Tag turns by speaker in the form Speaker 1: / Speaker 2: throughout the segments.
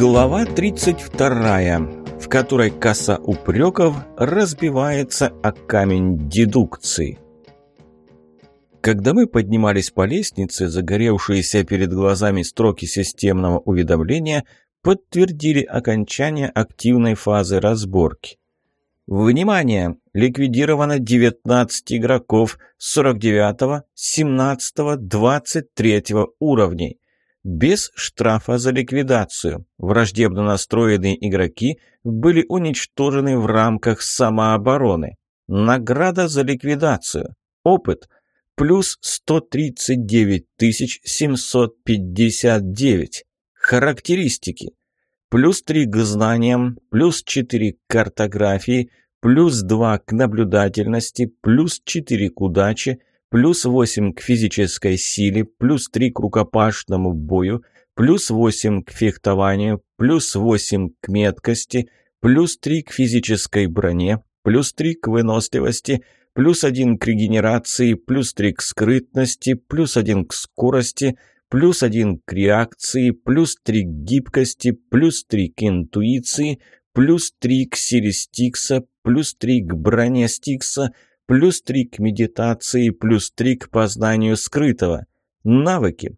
Speaker 1: Глава 32, в которой коса упреков разбивается о камень дедукции. Когда мы поднимались по лестнице, загоревшиеся перед глазами строки системного уведомления подтвердили окончание активной фазы разборки. Внимание! Ликвидировано 19 игроков 49, 17, 23 уровней без штрафа за ликвидацию. Враждебно настроенные игроки были уничтожены в рамках самообороны. Награда за ликвидацию. Опыт плюс 139 759. Характеристики. Плюс 3 к знаниям, плюс 4 к картографии, плюс 2 к наблюдательности, плюс 4 к удаче, плюс 8 к физической силе, плюс 3 к рукопашному бою, плюс 8 к фехтованию, плюс 8 к меткости, плюс 3 к физической броне, плюс 3 к выносливости, плюс 1 к регенерации, плюс 3 к скрытности, плюс 1 к скорости, плюс 1 к реакции, плюс 3 к гибкости, плюс 3 к интуиции, плюс 3 к силе Стикса, плюс 3 к броне Стикса – плюс 3 к медитации, плюс 3 к познанию скрытого. Навыки.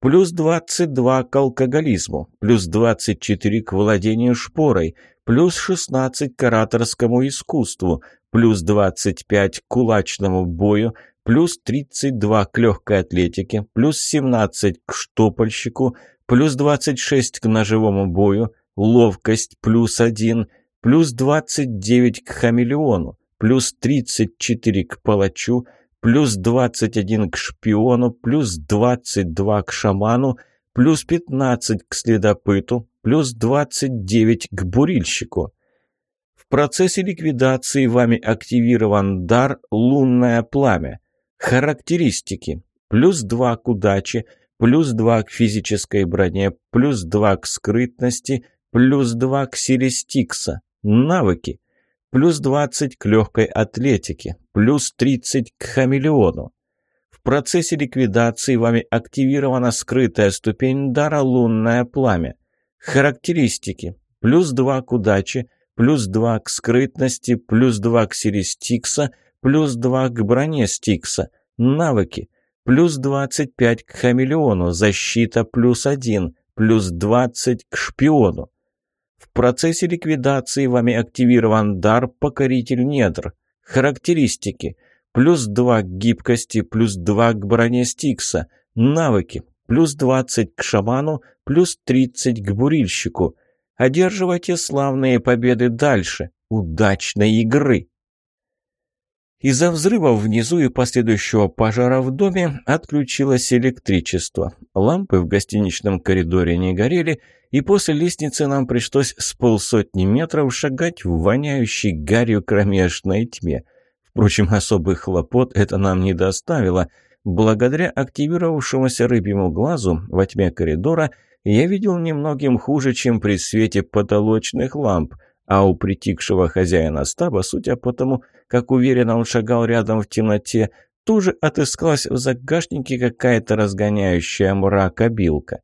Speaker 1: Плюс 22 к алкоголизму, плюс 24 к владению шпорой, плюс 16 к ораторскому искусству, плюс 25 к кулачному бою, плюс 32 к легкой атлетике, плюс 17 к штопольщику, плюс 26 к ножевому бою, ловкость плюс 1, плюс 29 к хамелеону, плюс 34 к палачу, плюс 21 к шпиону, плюс 22 к шаману, плюс 15 к следопыту, плюс 29 к бурильщику. В процессе ликвидации вами активирован дар «Лунное пламя». Характеристики. Плюс 2 к удаче, плюс 2 к физической броне, плюс 2 к скрытности, плюс 2 к силе Стикса. Навыки плюс 20 к легкой атлетике, плюс 30 к хамелеону. В процессе ликвидации вами активирована скрытая ступень дара «Лунное пламя». Характеристики. Плюс 2 к удаче, плюс 2 к скрытности, плюс 2 к силе Стикса, плюс 2 к броне Стикса. Навыки. Плюс 25 к хамелеону, защита плюс 1, плюс 20 к шпиону. В процессе ликвидации вами активирован дар «Покоритель недр». Характеристики. Плюс 2 к гибкости, плюс 2 к броне Стикса. Навыки. Плюс 20 к шаману, плюс 30 к бурильщику. Одерживайте славные победы дальше. Удачной игры! Из-за взрыва внизу и последующего пожара в доме отключилось электричество. Лампы в гостиничном коридоре не горели, и после лестницы нам пришлось с полсотни метров шагать в воняющей гарью кромешной тьме. Впрочем, особых хлопот это нам не доставило. Благодаря активировавшемуся рыбьему глазу во тьме коридора я видел немногим хуже, чем при свете потолочных ламп – а у притихшего хозяина стаба, судя по тому, как уверенно он шагал рядом в темноте, тоже отыскалась в загашнике какая-то разгоняющая мрак обилка.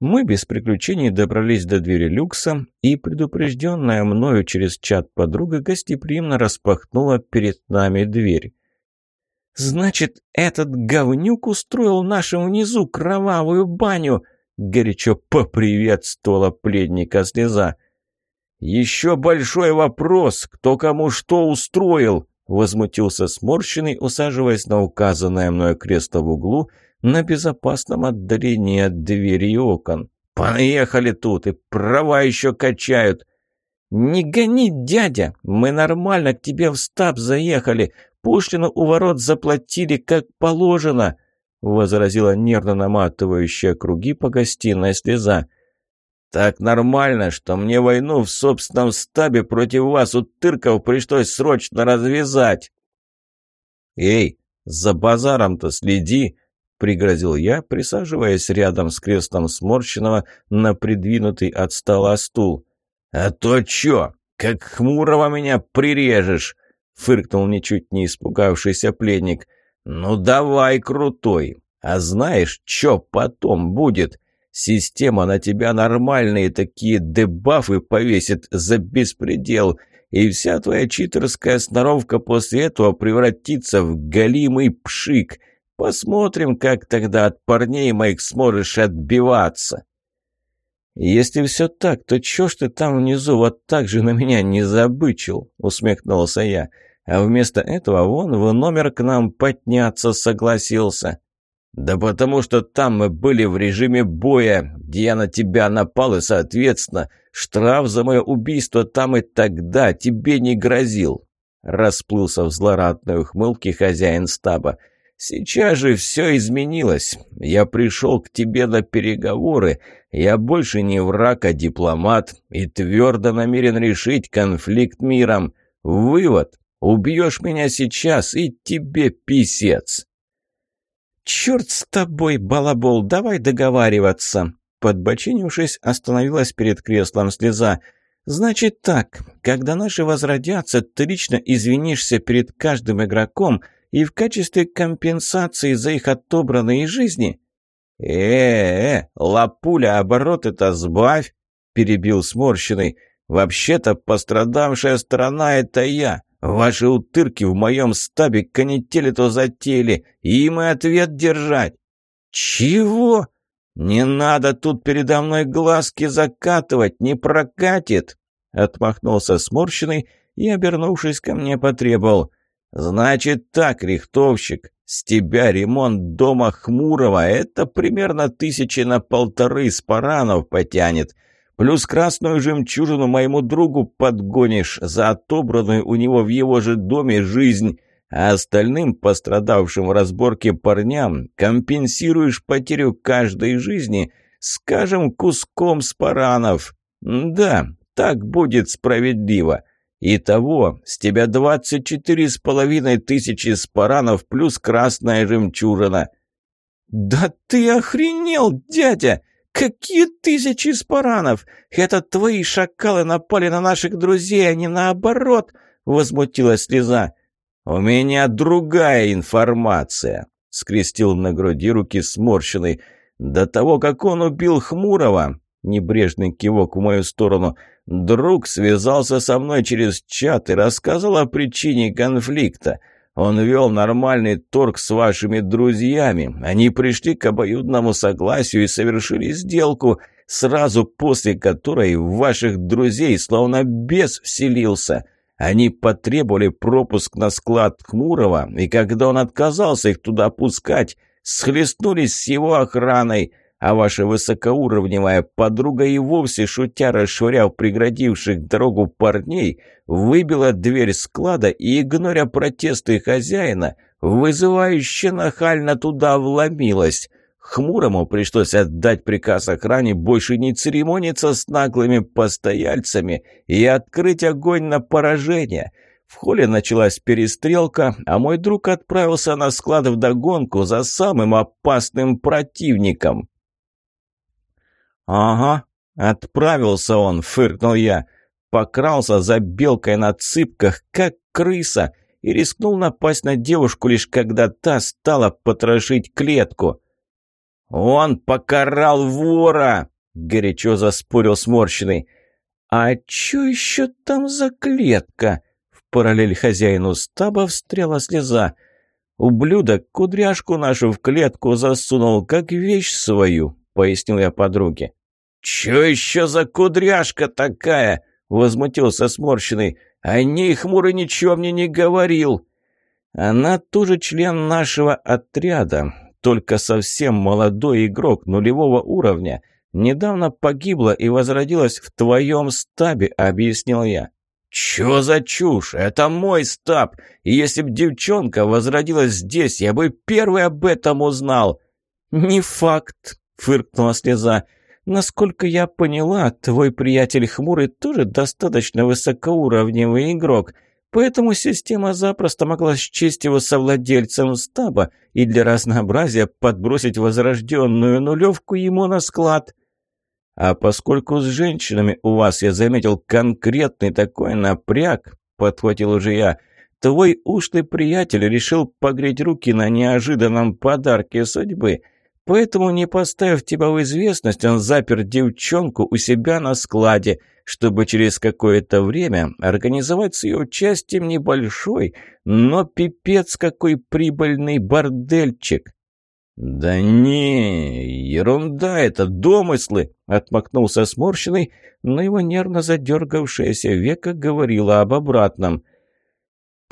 Speaker 1: Мы без приключений добрались до двери люкса, и предупрежденная мною через чат подруга гостеприимно распахнула перед нами дверь. «Значит, этот говнюк устроил нашим внизу кровавую баню!» горячо поприветствовала пледника слеза. «Еще большой вопрос, кто кому что устроил!» Возмутился сморщенный, усаживаясь на указанное мною кресло в углу на безопасном отдалении от двери и окон. «Поехали тут, и права еще качают!» «Не гони, дядя! Мы нормально к тебе в стаб заехали. Пошлину у ворот заплатили, как положено!» Возразила нервно наматывающая круги по гостиной слеза. «Так нормально, что мне войну в собственном стабе против вас у тырков пришлось срочно развязать!» «Эй, за базаром-то следи!» — пригрозил я, присаживаясь рядом с креслом сморщенного на придвинутый от стола стул. «А то чё, как хмурого меня прирежешь!» — фыркнул ничуть не испугавшийся пленник. «Ну давай, крутой! А знаешь, чё потом будет? Система на тебя нормальные такие дебафы повесит за беспредел, и вся твоя читерская сноровка после этого превратится в голимый пшик. Посмотрим, как тогда от парней моих сможешь отбиваться». «Если все так, то чё ж ты там внизу вот так же на меня не забычил?» — усмехнулся я. «А вместо этого вон в номер к нам подняться согласился». «Да потому что там мы были в режиме боя, где я на тебя напал, и, соответственно, штраф за мое убийство там и тогда тебе не грозил», — расплылся в злорадной ухмылке хозяин стаба. «Сейчас же все изменилось. Я пришел к тебе на переговоры. Я больше не враг, а дипломат, и твердо намерен решить конфликт миром. Вывод. Убьешь меня сейчас, и тебе писец».
Speaker 2: «Черт с тобой, балабол, давай договариваться!» Подбочинившись, остановилась перед креслом слеза. «Значит так, когда наши возродятся, ты лично извинишься перед каждым игроком и в качестве компенсации за их отобранные жизни...»
Speaker 1: «Э-э-э, лапуля, оборот это сбавь!» — перебил сморщенный. «Вообще-то пострадавшая сторона — это я. Ваши утырки в моем стабе канители-то затеяли, им и ответ держать. Чего? Не надо тут передо мной глазки закатывать, не прокатит. Отмахнулся сморщенный и, обернувшись ко мне, потребовал. «Значит так, рихтовщик, с тебя ремонт дома Хмурого, это примерно тысячи на полторы спаранов потянет. Плюс красную жемчужину моему другу подгонишь за отобранную у него в его же доме жизнь, а остальным пострадавшим в разборке парням компенсируешь потерю каждой жизни, скажем, куском спаранов. Да, так будет справедливо. Итого, с тебя двадцать четыре с половиной тысячи спаранов плюс красная жемчужина.
Speaker 2: «Да ты охренел, дядя!» «Какие тысячи спаранов! Это твои шакалы напали на наших друзей, а не наоборот!» — возмутилась слеза.
Speaker 1: «У меня другая информация», — скрестил на груди руки сморщенный. «До того, как он убил Хмурого», — небрежный кивок в мою сторону, — «друг связался со мной через чат и рассказал о причине конфликта». Он вел нормальный торг с вашими друзьями. Они пришли к обоюдному согласию и совершили сделку, сразу после которой в ваших друзей словно бес вселился. Они потребовали пропуск на склад Хмурого, и когда он отказался их туда пускать, схлестнулись с его охраной а ваша высокоуровневая подруга и вовсе, шутя расшвыряв преградивших дорогу парней, выбила дверь склада и, игноря протесты хозяина, вызывающе нахально туда вломилась. Хмурому пришлось отдать приказ охране больше не церемониться с наглыми постояльцами и открыть огонь на поражение. В холле началась перестрелка, а мой друг отправился на склад вдогонку за самым опасным противником. «Ага, отправился он», — фыркнул я. Покрался за белкой на цыпках, как крыса, и рискнул напасть на девушку, лишь когда та стала потрошить клетку. «Он покарал вора!» — горячо заспорил сморщенный. «А чё еще там за клетка?» В параллель хозяину стаба встряла слеза. «Ублюдок кудряшку нашу в клетку засунул, как вещь свою», — пояснил я подруге. «Чё еще за кудряшка такая?» — возмутился сморщенный. «О ней хмурый ничего мне не говорил». «Она тоже член нашего отряда, только совсем молодой игрок нулевого уровня. Недавно погибла и возродилась в твоем стабе», — объяснил я. «Чё за чушь? Это мой стаб, и если б девчонка возродилась здесь, я бы первый об этом узнал».
Speaker 2: «Не факт», — фыркнула слеза. Насколько я поняла, твой приятель Хмурый тоже достаточно высокоуровневый игрок, поэтому система запросто могла счесть его совладельцем стаба и для разнообразия подбросить возрожденную нулевку ему на склад. А поскольку с женщинами у вас, я заметил, конкретный такой напряг, подхватил уже я, твой ушлый приятель решил погреть руки на неожиданном подарке судьбы – Поэтому, не поставив тебя в известность, он запер девчонку у себя на складе, чтобы через какое-то время организовать с ее участием небольшой, но пипец какой прибыльный бордельчик. «Да не, ерунда это, домыслы!» — отмахнулся сморщенный, но его нервно задергавшееся веко говорило об обратном.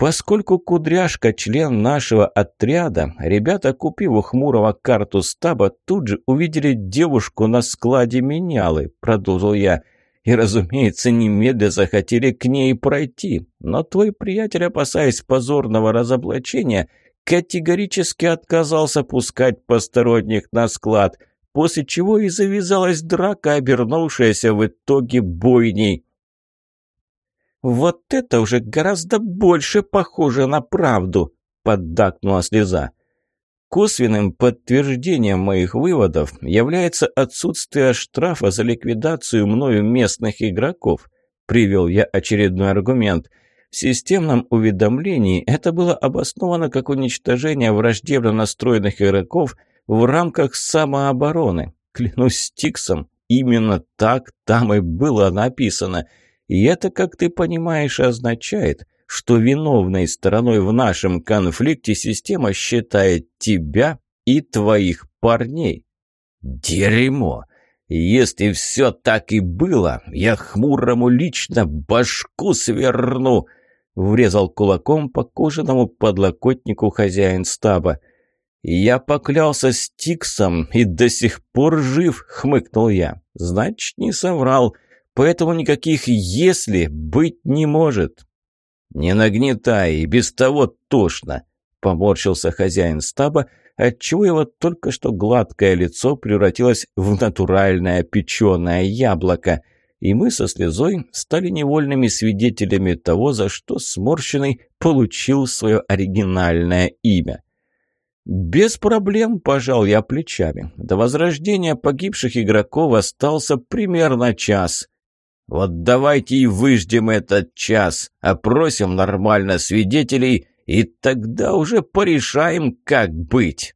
Speaker 2: Поскольку Кудряшка – член нашего отряда, ребята, купив у Хмурого карту стаба, тут же увидели девушку на складе менялы, продолжил я. И, разумеется, немедля захотели к ней пройти. Но твой приятель, опасаясь позорного разоблачения, категорически отказался пускать посторонних на склад, после чего и завязалась драка, обернувшаяся в итоге бойней. «Вот это уже гораздо больше похоже на правду», — поддакнула слеза. Косвенным подтверждением моих выводов является отсутствие штрафа за ликвидацию мною местных игроков. Привел я очередной аргумент. В системном уведомлении это было обосновано как уничтожение враждебно настроенных игроков в рамках самообороны. Клянусь Стиксом, именно так там и было написано — и это, как ты понимаешь, означает, что виновной стороной в нашем конфликте система считает тебя и твоих парней. Дерьмо! Если все так и было, я хмурому лично башку сверну!» Врезал кулаком по кожаному подлокотнику хозяин стаба. «Я поклялся Стиксом и до сих пор жив», — хмыкнул я. «Значит, не соврал поэтому никаких «если» быть не может». «Не нагнетай, и без того тошно», — поморщился хозяин стаба, отчего его только что гладкое лицо превратилось в натуральное печеное яблоко, и мы со слезой стали невольными свидетелями того, за что сморщенный получил свое оригинальное имя. Без проблем пожал я плечами. До возрождения погибших игроков остался примерно час. Вот давайте и выждем этот час, опросим нормально свидетелей, и тогда уже порешаем, как быть».